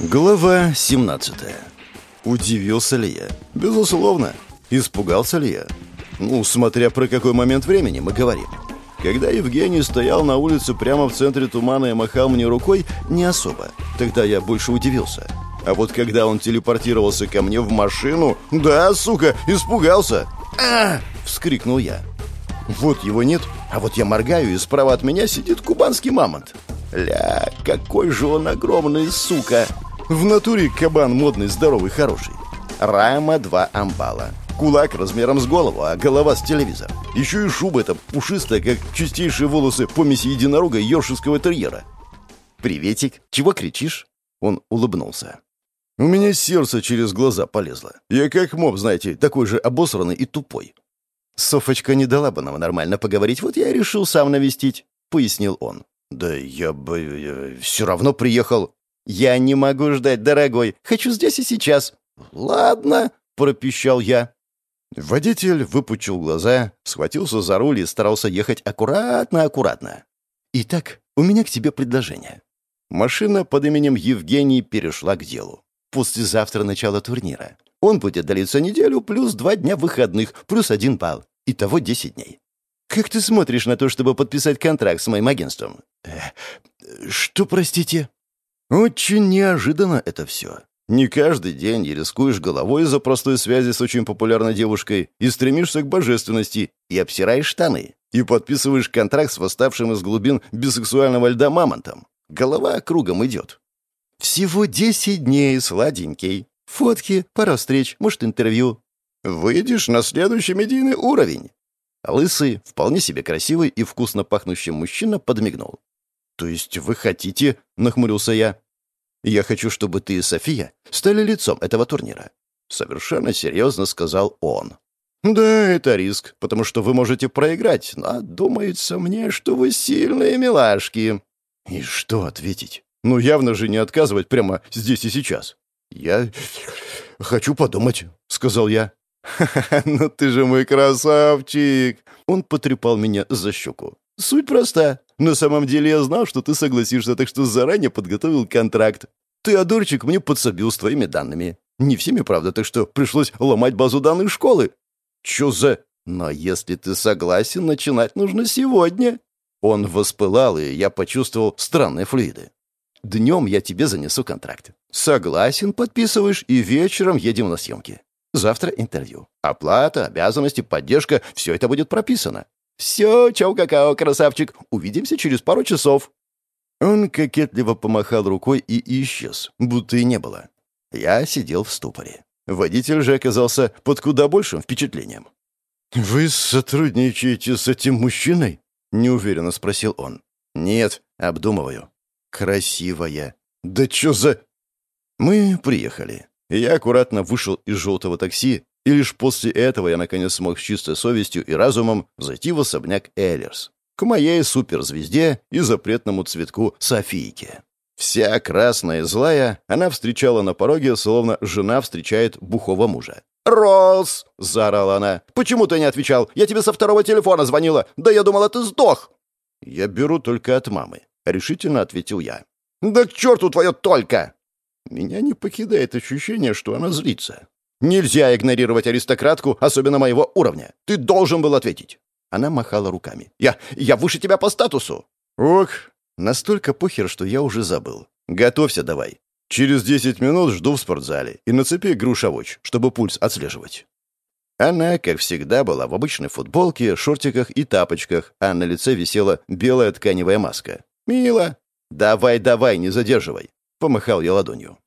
Глава 17. Удивился ли я? Безусловно. Испугался ли я? Ну, смотря про какой момент времени мы говорим. Когда Евгений стоял на улице прямо в центре тумана и махал мне рукой, не особо. Тогда я больше удивился. А вот когда он телепортировался ко мне в машину, да, сука, испугался. а вскрикнул я. Вот его нет, а вот я моргаю, и справа от меня сидит кубанский мамонт. Ля, какой же он огромный, сука! В натуре кабан модный, здоровый, хороший. Рама 2 амбала. Кулак размером с голову, а голова с телевизор. Еще и шуба эта пушистая, как чистейшие волосы помеси единорога и терьера. «Приветик, чего кричишь?» Он улыбнулся. У меня сердце через глаза полезло. Я как моб, знаете, такой же обосранный и тупой. «Софочка не дала бы нам нормально поговорить, вот я и решил сам навестить», — пояснил он. «Да я бы я все равно приехал», «Я не могу ждать, дорогой. Хочу здесь и сейчас». «Ладно», — пропищал я. Водитель выпучил глаза, схватился за руль и старался ехать аккуратно-аккуратно. «Итак, у меня к тебе предложение». Машина под именем Евгений перешла к делу. Послезавтра начало турнира. Он будет длиться неделю, плюс два дня выходных, плюс один балл. Итого десять дней. Как ты смотришь на то, чтобы подписать контракт с моим агентством? Э, что, простите? Очень неожиданно это все. Не каждый день и рискуешь головой из-за простой связи с очень популярной девушкой и стремишься к божественности, и обсираешь штаны, и подписываешь контракт с восставшим из глубин бисексуального льда мамонтом. Голова кругом идет. Всего десять дней, сладенький. Фотки, пара встреч, может, интервью. Выйдешь на следующий медийный уровень. Лысый, вполне себе красивый и вкусно пахнущий мужчина подмигнул. «То есть вы хотите...» — нахмурился я. «Я хочу, чтобы ты и София стали лицом этого турнира». Совершенно серьезно сказал он. «Да, это риск, потому что вы можете проиграть, но думается мне, что вы сильные милашки». «И что ответить? Ну, явно же не отказывать прямо здесь и сейчас». «Я хочу подумать», — сказал я. «Ха-ха, ну ты же мой красавчик!» Он потрепал меня за щеку. Суть проста. На самом деле я знал, что ты согласишься, так что заранее подготовил контракт. Ты, одурчик, мне подсобил с твоими данными. Не всеми, правда, так что пришлось ломать базу данных школы. Чё за... Но если ты согласен, начинать нужно сегодня. Он воспылал, и я почувствовал странные флюиды. Днем я тебе занесу контракт. Согласен, подписываешь, и вечером едем на съемки. Завтра интервью. Оплата, обязанности, поддержка — все это будет прописано. «Все, чау-какао, красавчик, увидимся через пару часов». Он кокетливо помахал рукой и исчез, будто и не было. Я сидел в ступоре. Водитель же оказался под куда большим впечатлением. «Вы сотрудничаете с этим мужчиной?» — неуверенно спросил он. «Нет, обдумываю». «Красивая». «Да чё за...» Мы приехали. Я аккуратно вышел из желтого такси и лишь после этого я наконец смог с чистой совестью и разумом зайти в особняк Эллерс, к моей суперзвезде и запретному цветку Софийке. Вся красная и злая, она встречала на пороге, словно жена встречает бухого мужа. «Роллс!» — заорала она. «Почему ты не отвечал? Я тебе со второго телефона звонила. Да я думала, ты сдох!» «Я беру только от мамы», — решительно ответил я. «Да к черту твое только!» Меня не покидает ощущение, что она злится. Нельзя игнорировать аристократку, особенно моего уровня. Ты должен был ответить. Она махала руками. Я... я выше тебя по статусу. Ок, настолько похер, что я уже забыл. Готовься давай. Через десять минут жду в спортзале и нацепи грушавоч, чтобы пульс отслеживать. Она, как всегда, была в обычной футболке, шортиках и тапочках, а на лице висела белая тканевая маска. «Мило!» «Давай, давай, не задерживай!» — помахал я ладонью.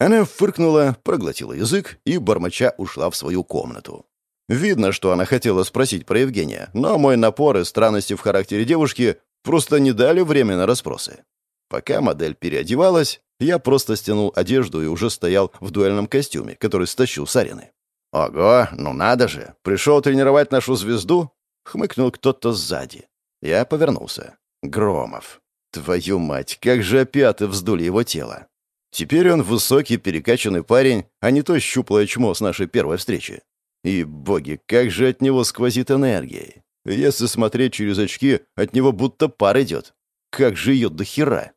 Она фыркнула, проглотила язык и, бормоча, ушла в свою комнату. Видно, что она хотела спросить про Евгения, но мой напор и странности в характере девушки просто не дали время на расспросы. Пока модель переодевалась, я просто стянул одежду и уже стоял в дуэльном костюме, который стащил с арены. «Ого, ну надо же! Пришел тренировать нашу звезду?» — хмыкнул кто-то сзади. Я повернулся. «Громов. Твою мать, как же опята вздули его тело!» Теперь он высокий, перекачанный парень, а не то щуплое чмо с нашей первой встречи. И, боги, как же от него сквозит энергией. Если смотреть через очки, от него будто пар идет. Как же ее до хера.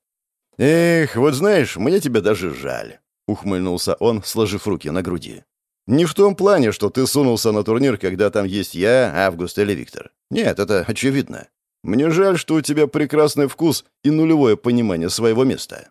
Эх, вот знаешь, мне тебя даже жаль. ухмыльнулся он, сложив руки на груди. «Не в том плане, что ты сунулся на турнир, когда там есть я, Август или Виктор. Нет, это очевидно. Мне жаль, что у тебя прекрасный вкус и нулевое понимание своего места».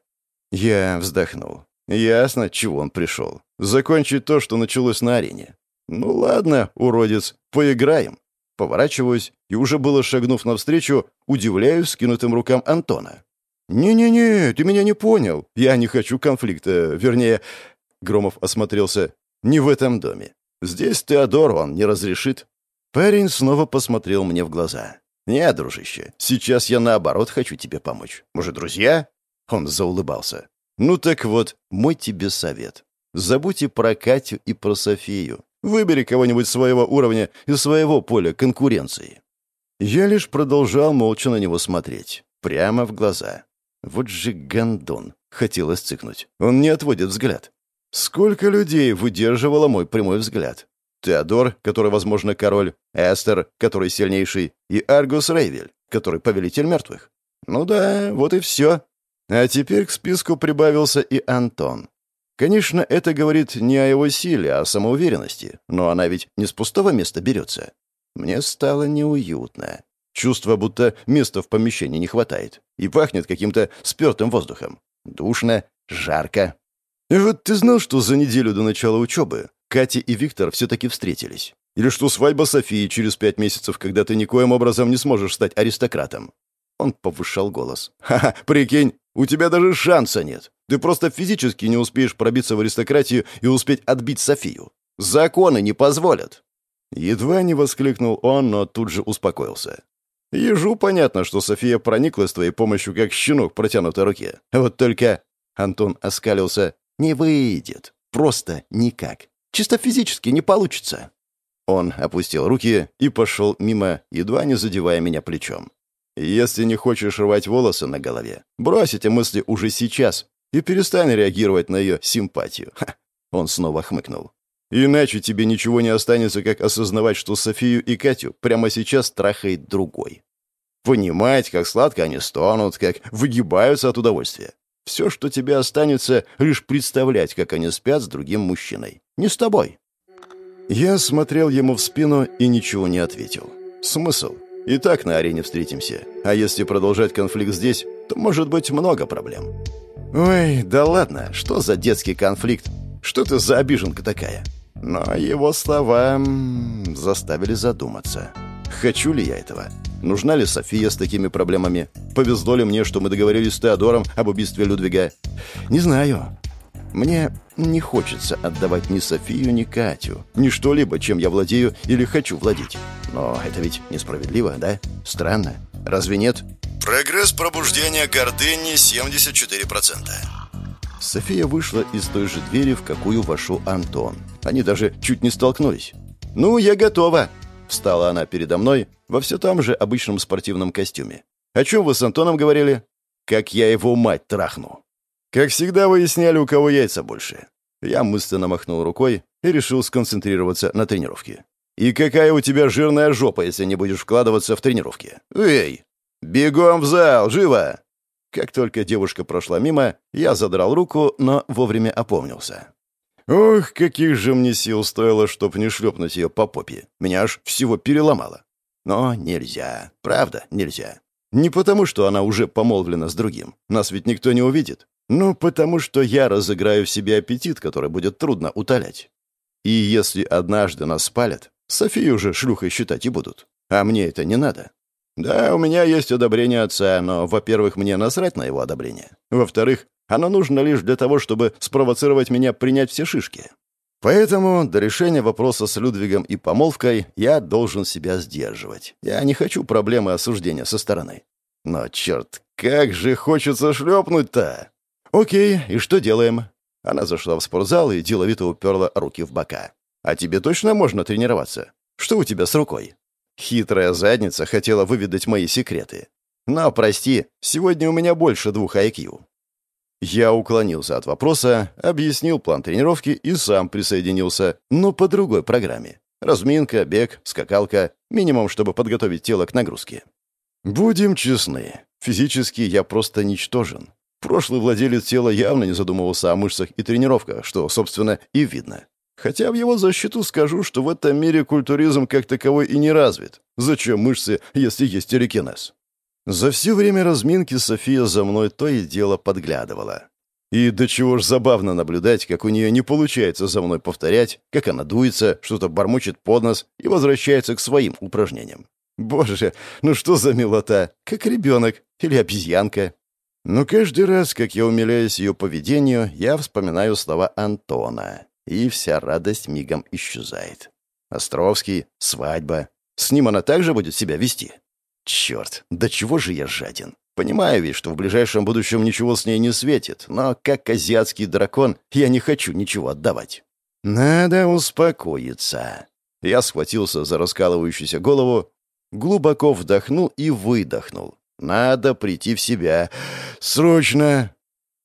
Я вздохнул. Ясно, чего он пришел. Закончить то, что началось на арене. Ну ладно, уродец, поиграем. Поворачиваюсь и уже было шагнув навстречу, удивляюсь скинутым рукам Антона. «Не-не-не, ты меня не понял. Я не хочу конфликта. Вернее...» Громов осмотрелся. «Не в этом доме. Здесь Теодор, он не разрешит». Парень снова посмотрел мне в глаза. «Нет, дружище, сейчас я наоборот хочу тебе помочь. Может, друзья?» Он заулыбался. «Ну так вот, мой тебе совет. Забудьте про Катю и про Софию. Выбери кого-нибудь своего уровня и своего поля конкуренции». Я лишь продолжал молча на него смотреть. Прямо в глаза. Вот же гондон. Хотелось цикнуть. Он не отводит взгляд. Сколько людей выдерживало мой прямой взгляд? Теодор, который, возможно, король, Эстер, который сильнейший, и Аргус Рейвель, который повелитель мертвых. Ну да, вот и все. А теперь к списку прибавился и Антон. Конечно, это говорит не о его силе, а о самоуверенности, но она ведь не с пустого места берется. Мне стало неуютно. Чувство, будто места в помещении не хватает. И пахнет каким-то спертым воздухом. Душно, жарко. И вот ты знал, что за неделю до начала учебы Катя и Виктор все-таки встретились? Или что свадьба Софии через пять месяцев, когда ты никоим образом не сможешь стать аристократом? Он повышал голос. «Ха-ха, прикинь, у тебя даже шанса нет. Ты просто физически не успеешь пробиться в аристократию и успеть отбить Софию. Законы не позволят». Едва не воскликнул он, но тут же успокоился. Ежу понятно, что София прониклась твоей помощью, как щенок протянутой руке. Вот только...» Антон оскалился. «Не выйдет. Просто никак. Чисто физически не получится». Он опустил руки и пошел мимо, едва не задевая меня плечом. «Если не хочешь рвать волосы на голове, брось эти мысли уже сейчас и перестань реагировать на ее симпатию». Ха. Он снова хмыкнул. Иначе тебе ничего не останется, как осознавать, что Софию и Катю прямо сейчас трахает другой. Понимать, как сладко они стонут, как выгибаются от удовольствия. Все, что тебе останется, лишь представлять, как они спят с другим мужчиной. Не с тобой. Я смотрел ему в спину и ничего не ответил. Смысл? И так на арене встретимся. А если продолжать конфликт здесь, то может быть много проблем. Ой, да ладно, что за детский конфликт? Что ты за обиженка такая? Но его слова заставили задуматься. Хочу ли я этого? Нужна ли София с такими проблемами? Повезло ли мне, что мы договорились с Теодором об убийстве Людвига? Не знаю. Мне не хочется отдавать ни Софию, ни Катю, ни что-либо, чем я владею или хочу владеть. Но это ведь несправедливо, да? Странно. Разве нет? Прогресс пробуждения гордыни 74%. София вышла из той же двери, в какую вошел Антон. Они даже чуть не столкнулись. «Ну, я готова!» Встала она передо мной во все том же обычном спортивном костюме. «О чем вы с Антоном говорили?» «Как я его мать трахну!» «Как всегда выясняли, у кого яйца больше». Я мысленно махнул рукой и решил сконцентрироваться на тренировке. «И какая у тебя жирная жопа, если не будешь вкладываться в тренировки?» «Эй! Бегом в зал! Живо!» Как только девушка прошла мимо, я задрал руку, но вовремя опомнился. Ох, каких же мне сил стоило, чтоб не шлепнуть ее по попе. Меня аж всего переломало. Но нельзя. Правда, нельзя. Не потому, что она уже помолвлена с другим. Нас ведь никто не увидит. Но потому, что я разыграю в себе аппетит, который будет трудно утолять. И если однажды нас спалят, Софию уже шлюхой считать и будут. А мне это не надо. Да, у меня есть одобрение отца, но, во-первых, мне насрать на его одобрение. Во-вторых, оно нужно лишь для того, чтобы спровоцировать меня принять все шишки. Поэтому до решения вопроса с Людвигом и помолвкой я должен себя сдерживать. Я не хочу проблемы осуждения со стороны. Но, черт, как же хочется шлепнуть-то! Окей, и что делаем? Она зашла в спортзал и деловито уперла руки в бока. А тебе точно можно тренироваться? Что у тебя с рукой? Хитрая задница хотела выведать мои секреты. Но, прости, сегодня у меня больше двух IQ. Я уклонился от вопроса, объяснил план тренировки и сам присоединился, но по другой программе. Разминка, бег, скакалка, минимум, чтобы подготовить тело к нагрузке. Будем честны, физически я просто ничтожен. Прошлый владелец тела явно не задумывался о мышцах и тренировках, что, собственно, и видно. Хотя в его защиту скажу, что в этом мире культуризм как таковой и не развит. Зачем мышцы, если есть телекинез? За все время разминки София за мной то и дело подглядывала. И до чего ж забавно наблюдать, как у нее не получается за мной повторять, как она дуется, что-то бормочет под нос и возвращается к своим упражнениям. Боже, ну что за милота, как ребенок или обезьянка. Но каждый раз, как я умиляюсь ее поведению, я вспоминаю слова Антона, и вся радость мигом исчезает. Островский, свадьба. С ним она также будет себя вести? Черт, да чего же я жаден? Понимаю ведь, что в ближайшем будущем ничего с ней не светит, но как азиатский дракон я не хочу ничего отдавать. Надо успокоиться. Я схватился за раскалывающуюся голову, глубоко вдохнул и выдохнул. Надо прийти в себя. Срочно.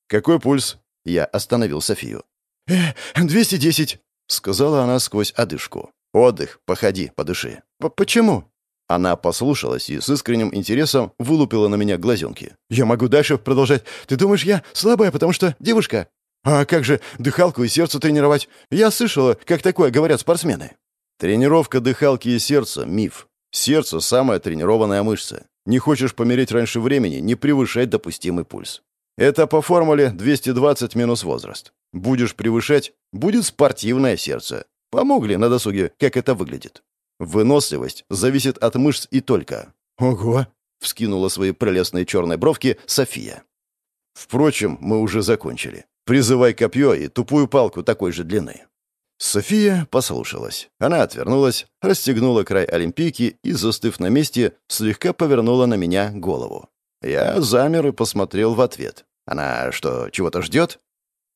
Какой пульс? Я остановил Софию. «Э, «210», — сказала она сквозь одышку. «Отдых, походи, подыши». «Почему?» Она послушалась и с искренним интересом вылупила на меня глазенки. «Я могу дальше продолжать. Ты думаешь, я слабая, потому что девушка? А как же дыхалку и сердце тренировать? Я слышала, как такое говорят спортсмены». Тренировка дыхалки и сердца — миф. Сердце — самая тренированная мышца. Не хочешь помереть раньше времени, не превышай допустимый пульс. Это по формуле 220 минус возраст. Будешь превышать — будет спортивное сердце. Помогли на досуге, как это выглядит. Выносливость зависит от мышц и только. «Ого!» — вскинула свои прелестные черные бровки София. Впрочем, мы уже закончили. Призывай копье и тупую палку такой же длины. София послушалась. Она отвернулась, расстегнула край олимпийки и, застыв на месте, слегка повернула на меня голову. Я замер и посмотрел в ответ. Она что, чего-то ждет?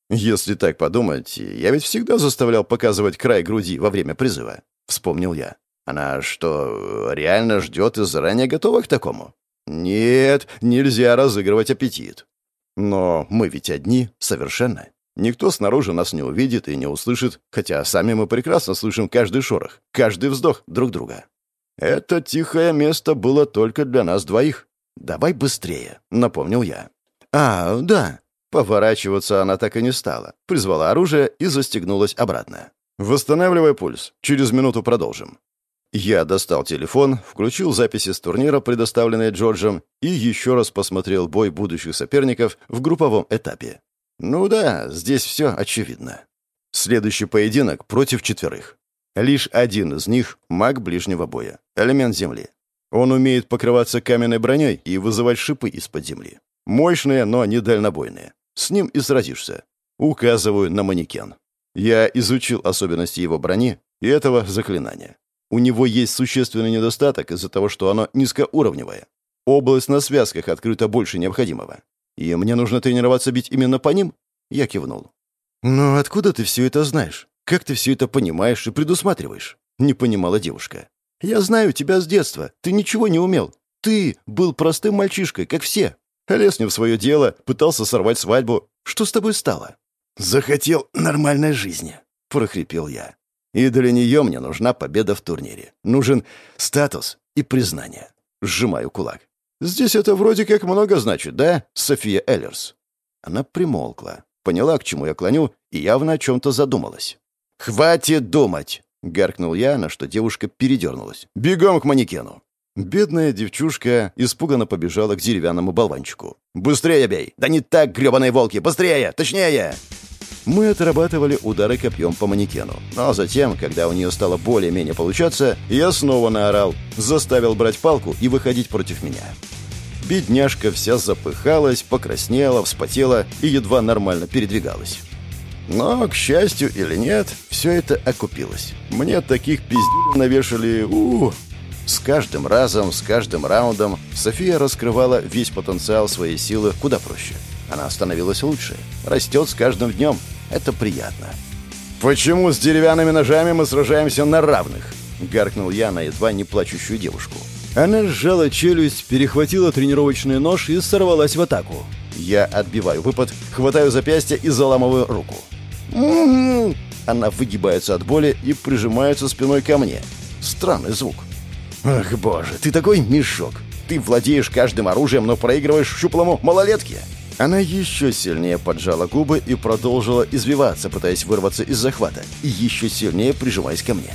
Если так подумать, я ведь всегда заставлял показывать край груди во время призыва. Вспомнил я. Она что, реально ждет и заранее готова к такому? Нет, нельзя разыгрывать аппетит. Но мы ведь одни, совершенно. Никто снаружи нас не увидит и не услышит, хотя сами мы прекрасно слышим каждый шорох, каждый вздох друг друга. Это тихое место было только для нас двоих. Давай быстрее, напомнил я. А, да. Поворачиваться она так и не стала. Призвала оружие и застегнулась обратно. Восстанавливай пульс. Через минуту продолжим. Я достал телефон, включил записи с турнира, предоставленные Джорджем, и еще раз посмотрел бой будущих соперников в групповом этапе. Ну да, здесь все очевидно. Следующий поединок против четверых. Лишь один из них — маг ближнего боя, элемент земли. Он умеет покрываться каменной броней и вызывать шипы из-под земли. Мощные, но не дальнобойные. С ним и сразишься. Указываю на манекен. Я изучил особенности его брони и этого заклинания. У него есть существенный недостаток из-за того, что оно низкоуровневое. Область на связках открыта больше необходимого. И мне нужно тренироваться бить именно по ним?» Я кивнул. «Но откуда ты все это знаешь? Как ты все это понимаешь и предусматриваешь?» Не понимала девушка. «Я знаю тебя с детства. Ты ничего не умел. Ты был простым мальчишкой, как все. Лез не в свое дело, пытался сорвать свадьбу. Что с тобой стало?» «Захотел нормальной жизни», — прохрипел я. И для нее мне нужна победа в турнире. Нужен статус и признание. Сжимаю кулак. Здесь это вроде как много значит, да, София Эллерс?» Она примолкла, поняла, к чему я клоню, и явно о чем-то задумалась. «Хватит думать!» — гаркнул я, на что девушка передернулась. «Бегом к манекену!» Бедная девчушка испуганно побежала к деревянному болванчику. «Быстрее бей! Да не так, гребаные волки! Быстрее! Точнее!» Мы отрабатывали удары копьем по манекену. Но затем, когда у нее стало более-менее получаться, я снова наорал, заставил брать палку и выходить против меня. Бедняжка вся запыхалась, покраснела, вспотела и едва нормально передвигалась. Но, к счастью или нет, все это окупилось. Мне таких пиздюлей навешали... у, -у. С каждым разом, с каждым раундом София раскрывала весь потенциал своей силы куда проще. Она становилась лучше, растет с каждым днем. Это приятно. «Почему с деревянными ножами мы сражаемся на равных?» — гаркнул я на едва не плачущую девушку. Она сжала челюсть, перехватила тренировочный нож и сорвалась в атаку. Я отбиваю выпад, хватаю запястье и заламываю руку. Она выгибается от боли и прижимается спиной ко мне. Странный звук. «Ах, боже, ты такой мешок! Ты владеешь каждым оружием, но проигрываешь щуплому малолетке!» Она еще сильнее поджала губы и продолжила извиваться, пытаясь вырваться из захвата, и еще сильнее прижимаясь ко мне.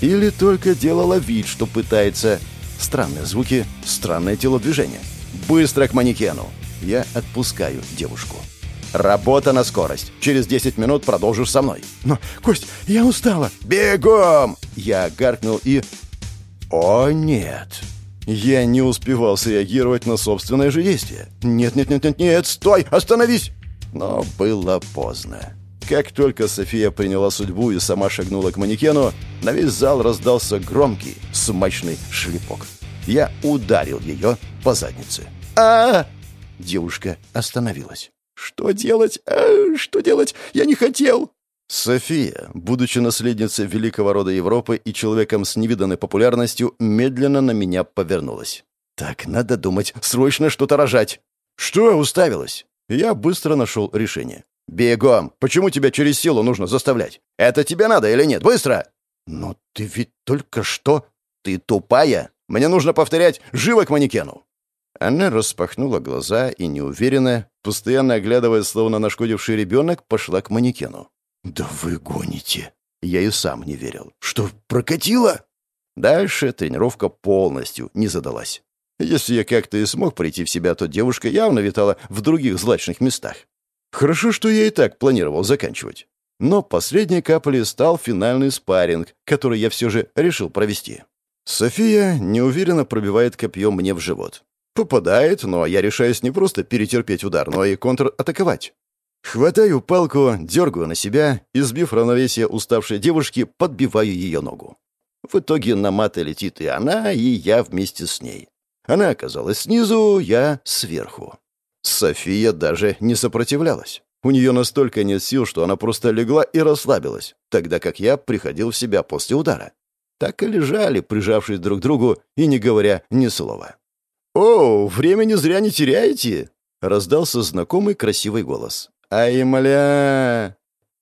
Или только делала вид, что пытается... Странные звуки, странное телодвижение. «Быстро к манекену!» Я отпускаю девушку. «Работа на скорость. Через 10 минут продолжишь со мной». «Но, Кость, я устала». «Бегом!» Я гаркнул и... «О, нет!» Я не успевал среагировать на собственное же действие. «Нет-нет-нет-нет-нет! Стой! Остановись!» Но было поздно. Как только София приняла судьбу и сама шагнула к манекену, на весь зал раздался громкий, смачный шлепок. Я ударил ее по заднице. а, Девушка остановилась. «Что делать? А, что делать? Я не хотел!» София, будучи наследницей великого рода Европы и человеком с невиданной популярностью, медленно на меня повернулась. «Так, надо думать, срочно что-то рожать!» «Что?» — уставилась. Я быстро нашел решение. «Бегом! Почему тебя через силу нужно заставлять? Это тебе надо или нет? Быстро!» «Но ты ведь только что...» «Ты тупая! Мне нужно повторять «живо к манекену!» Она распахнула глаза и неуверенно, постоянно оглядывая, словно нашкодивший ребенок, пошла к манекену. «Да вы гоните!» Я и сам не верил. «Что, прокатило?» Дальше тренировка полностью не задалась. Если я как-то и смог прийти в себя, то девушка явно витала в других злачных местах. Хорошо, что я и так планировал заканчивать. Но последней каплей стал финальный спарринг, который я все же решил провести. София неуверенно пробивает копьем мне в живот. Попадает, но я решаюсь не просто перетерпеть удар, но и контратаковать. Хватаю палку, дергаю на себя и, сбив равновесие уставшей девушки, подбиваю ее ногу. В итоге на маты летит и она, и я вместе с ней. Она оказалась снизу, я сверху. София даже не сопротивлялась. У нее настолько нет сил, что она просто легла и расслабилась, тогда как я приходил в себя после удара. Так и лежали, прижавшись друг к другу и не говоря ни слова. «О, времени зря не теряете!» — раздался знакомый красивый голос. «Ай, мля!»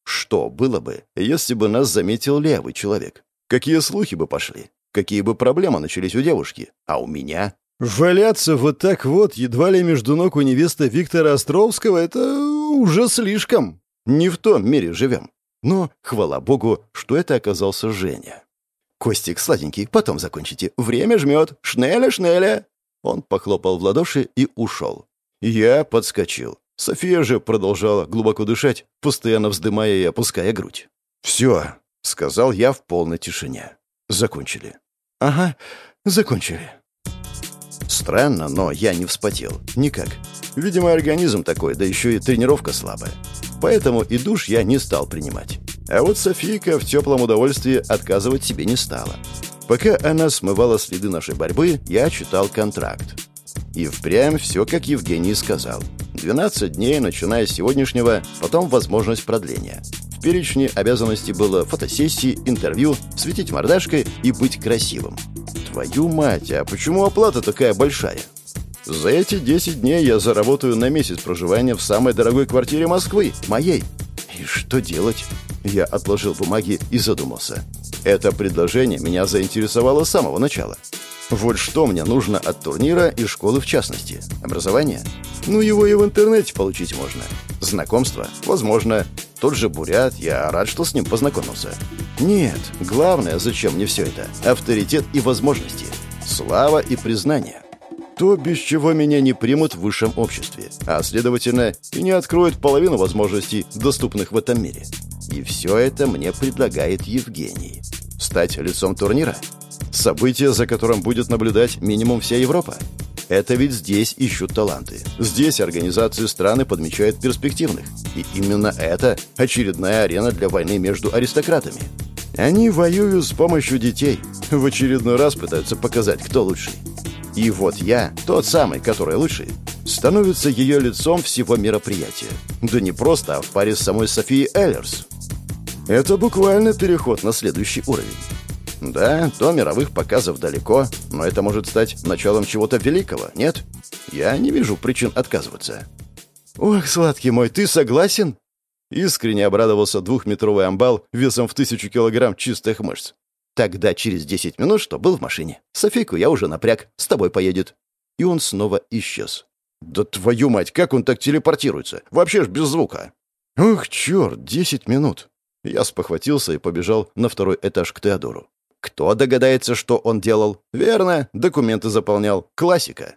Что было бы, если бы нас заметил левый человек? Какие слухи бы пошли? Какие бы проблемы начались у девушки? А у меня? Валяться вот так вот, едва ли между ног у невесты Виктора Островского, это уже слишком. Не в том мире живем. Но, хвала богу, что это оказался Женя. «Костик, сладенький, потом закончите. Время жмет. Шнеля, шнеля!» Он похлопал в ладоши и ушел. Я подскочил. София же продолжала глубоко дышать, постоянно вздымая и опуская грудь. «Все», — сказал я в полной тишине. «Закончили». «Ага, закончили». Странно, но я не вспотел. Никак. Видимо, организм такой, да еще и тренировка слабая. Поэтому и душ я не стал принимать. А вот Софийка в теплом удовольствии отказывать себе не стала. Пока она смывала следы нашей борьбы, я читал контракт. И впрямь все, как Евгений сказал. 12 дней, начиная с сегодняшнего, потом возможность продления. В перечне обязанностей было фотосессии, интервью, светить мордашкой и быть красивым. Твою мать, а почему оплата такая большая? За эти 10 дней я заработаю на месяц проживания в самой дорогой квартире Москвы, моей. И что делать? Я отложил бумаги и задумался. Это предложение меня заинтересовало с самого начала. Вот что мне нужно от турнира и школы в частности. Образование? Ну, его и в интернете получить можно. Знакомство? Возможно. Тот же Бурят, я рад, что с ним познакомился. Нет, главное, зачем мне все это? Авторитет и возможности. Слава и признание. То, без чего меня не примут в высшем обществе, а, следовательно, и не откроют половину возможностей, доступных в этом мире. И все это мне предлагает Евгений. Стать лицом турнира? Событие, за которым будет наблюдать минимум вся Европа. Это ведь здесь ищут таланты. Здесь организации страны подмечают перспективных. И именно это очередная арена для войны между аристократами. Они воюют с помощью детей. В очередной раз пытаются показать, кто лучший. И вот я, тот самый, который лучший, становится ее лицом всего мероприятия. Да не просто, а в паре с самой Софией Эллерс. Это буквально переход на следующий уровень. Да, до мировых показов далеко, но это может стать началом чего-то великого, нет? Я не вижу причин отказываться. Ох, сладкий мой, ты согласен? Искренне обрадовался двухметровый амбал весом в тысячу килограмм чистых мышц. Тогда через десять минут, что был в машине. Софийку я уже напряг, с тобой поедет. И он снова исчез. «Да твою мать, как он так телепортируется? Вообще ж без звука!» «Ух, черт, десять минут!» Я спохватился и побежал на второй этаж к Теодору. Кто догадается, что он делал? Верно, документы заполнял. Классика.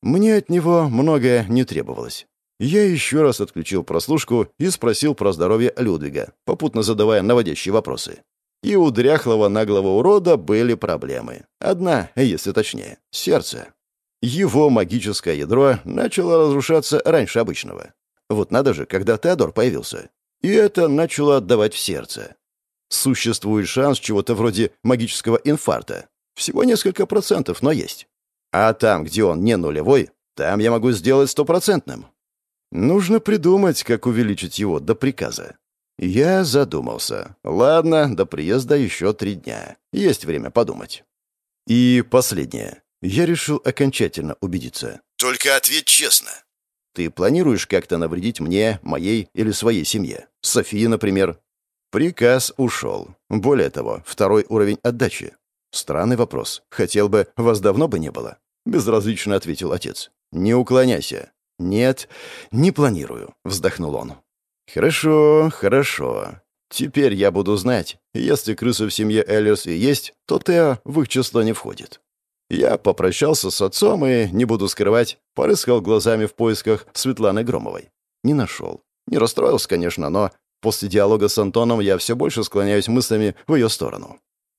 Мне от него многое не требовалось. Я еще раз отключил прослушку и спросил про здоровье Людвига, попутно задавая наводящие вопросы. И у дряхлого наглого урода были проблемы. Одна, если точнее, сердце. Его магическое ядро начало разрушаться раньше обычного. Вот надо же, когда Теодор появился. И это начало отдавать в сердце. Существует шанс чего-то вроде магического инфаркта. Всего несколько процентов, но есть. А там, где он не нулевой, там я могу сделать стопроцентным. Нужно придумать, как увеличить его до приказа. Я задумался. Ладно, до приезда еще три дня. Есть время подумать. И последнее. Я решил окончательно убедиться. Только ответь честно. Ты планируешь как-то навредить мне, моей или своей семье? Софии, например? Приказ ушел. Более того, второй уровень отдачи. Странный вопрос. Хотел бы, вас давно бы не было. Безразлично ответил отец. Не уклоняйся. «Нет, не планирую», — вздохнул он. «Хорошо, хорошо. Теперь я буду знать, если крысы в семье Эллерс и есть, то Тео в их число не входит». Я попрощался с отцом и, не буду скрывать, порыскал глазами в поисках Светланы Громовой. Не нашел. Не расстроился, конечно, но после диалога с Антоном я все больше склоняюсь мыслями в ее сторону.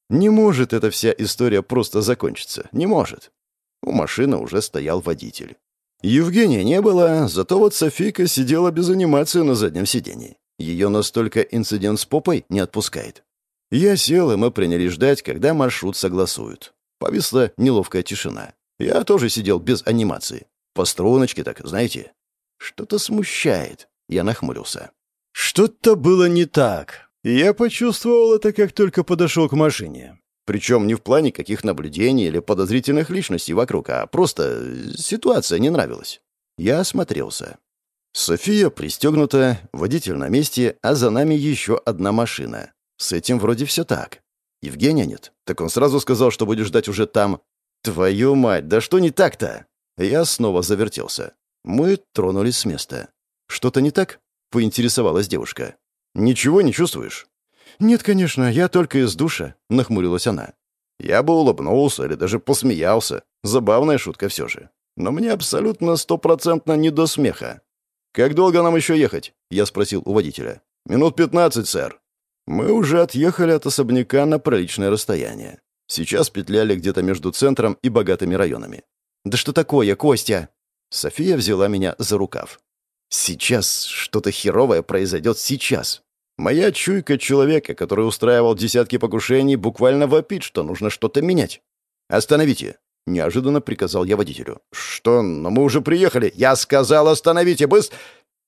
Не может эта вся история просто закончиться. Не может. У машины уже стоял водитель. Евгения не было, зато вот Софийка сидела без анимации на заднем сидении. Ее настолько инцидент с попой не отпускает. Я сел, и мы принялись ждать, когда маршрут согласуют. Повисла неловкая тишина. Я тоже сидел без анимации. По струночке так, знаете. Что-то смущает. Я нахмурился. Что-то было не так. Я почувствовал это, как только подошел к машине. Причем не в плане каких наблюдений или подозрительных личностей вокруг, а просто ситуация не нравилась. Я осмотрелся. София пристегнута, водитель на месте, а за нами еще одна машина. С этим вроде все так. Евгения нет. Так он сразу сказал, что будет ждать уже там. Твою мать, да что не так-то? Я снова завертелся. Мы тронулись с места. Что-то не так? Поинтересовалась девушка. Ничего не чувствуешь? «Нет, конечно, я только из душа», — нахмурилась она. Я бы улыбнулся или даже посмеялся. Забавная шутка все же. Но мне абсолютно стопроцентно не до смеха. «Как долго нам еще ехать?» — я спросил у водителя. «Минут пятнадцать, сэр». Мы уже отъехали от особняка на приличное расстояние. Сейчас петляли где-то между центром и богатыми районами. «Да что такое, Костя?» София взяла меня за рукав. «Сейчас что-то херовое произойдет сейчас. Моя чуйка человека, который устраивал десятки покушений, буквально вопит, что нужно что-то менять. «Остановите!» — неожиданно приказал я водителю. «Что? Но мы уже приехали!» «Я сказал, остановите! Быстро!»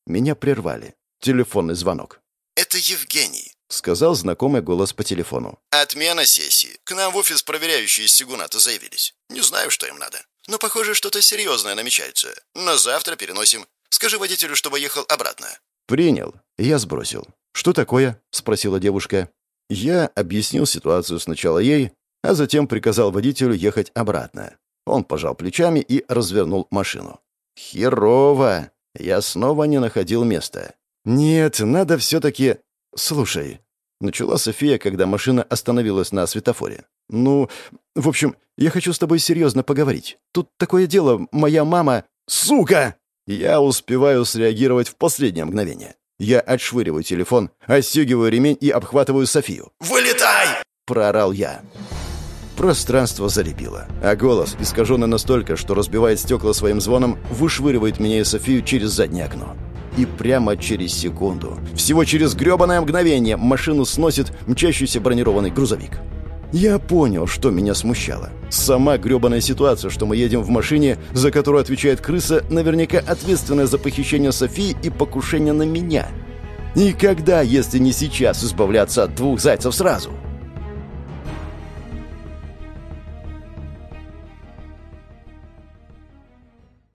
Меня прервали. Телефонный звонок. «Это Евгений», — сказал знакомый голос по телефону. «Отмена сессии. К нам в офис проверяющие из Сигуната заявились. Не знаю, что им надо. Но, похоже, что-то серьезное намечается. На завтра переносим. Скажи водителю, чтобы ехал обратно». «Принял». Я сбросил. «Что такое?» — спросила девушка. Я объяснил ситуацию сначала ей, а затем приказал водителю ехать обратно. Он пожал плечами и развернул машину. «Херово! Я снова не находил места. Нет, надо все-таки... Слушай...» Начала София, когда машина остановилась на светофоре. «Ну, в общем, я хочу с тобой серьезно поговорить. Тут такое дело, моя мама...» «Сука!» Я успеваю среагировать в последнее мгновение. Я отшвыриваю телефон, отстегиваю ремень и обхватываю Софию. «Вылетай!» – проорал я. Пространство заребило, а голос, искаженный настолько, что разбивает стекла своим звоном, вышвыривает меня и Софию через заднее окно. И прямо через секунду, всего через гребаное мгновение, машину сносит мчащийся бронированный грузовик. Я понял, что меня смущало. Сама гребаная ситуация, что мы едем в машине, за которую отвечает крыса, наверняка ответственная за похищение Софии и покушение на меня. Никогда, если не сейчас, избавляться от двух зайцев сразу.